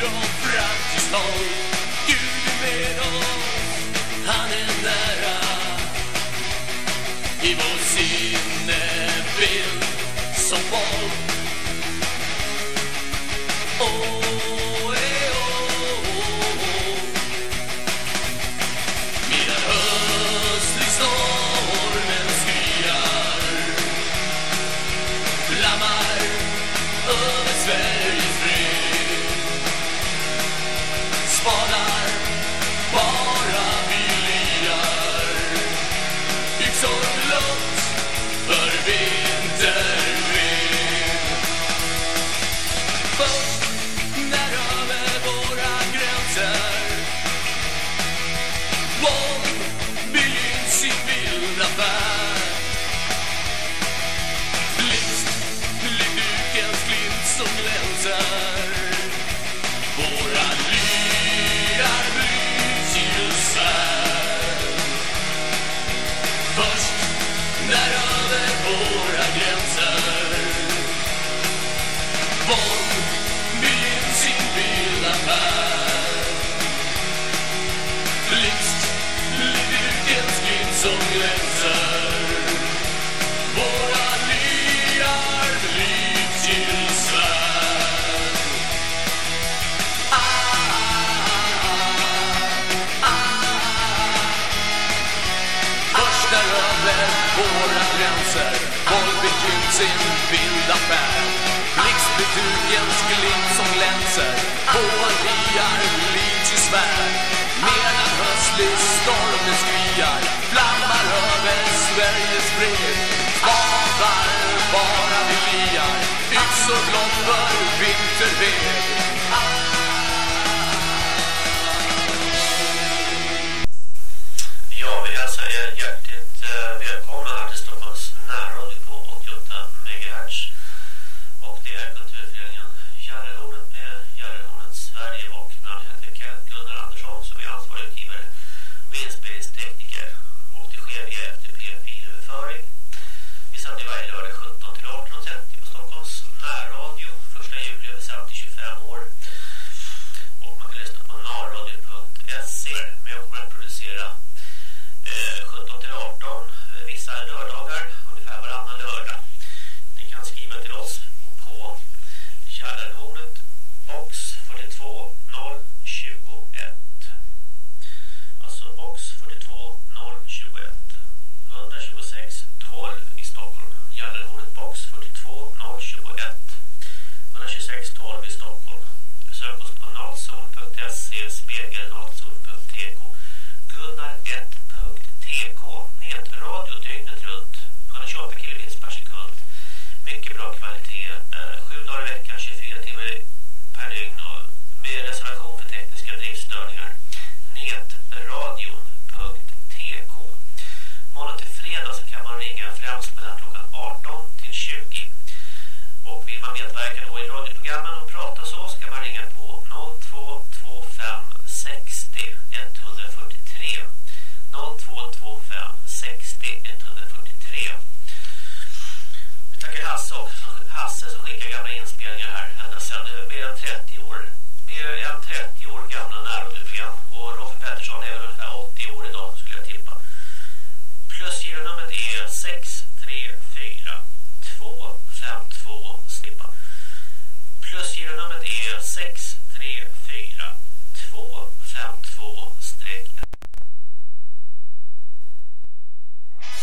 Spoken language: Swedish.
jord fram till noll Gud är med oss, han är nära. I vår sinnebild som barn våra gränser Våld betynt sin vilda färd. Blixtbetygens glimt som glänser Vår liar blyts i svärd Medan höstlig stormen skriar Flammar över Sveriges fred. Spavar bara vi liar Yxor blott för vinterved. Det sker via Vi sänder varje lördag 17 till 18.30 på Stockholms närradio. Första juli är vi sänt i 25 år. Och man kan lyssna på narradio.se. Men jag kommer att producera eh, 17 till 18 vissa lördagar, ungefär varannan lördag. Ni kan skriva till oss på Gärdenhornet box 42 021. Alltså box 42 021. 126 12 i Stockholm. Gallerhornet box 42 021. 126 12 i Stockholm. Besök oss på natsol.se, spegelnatsol.tk Gunnar1.tk Nätradio dygnet runt 128 kilobits per sekund Mycket bra kvalitet eh, 7 dagar i veckan, 24 timmar per dygn och med reservation för tekniska driftstörningar Nätradio Måndag till fredag så kan man ringa främst mellan klockan 18 till 20 och vill man medverka då i radioprogrammen och prata så så kan man ringa på 0225 60 143 0225 60 143 Vi tackar Hasse också, Hasse som skickar 634 252 slippa. Plusgironumret är 634 252 streck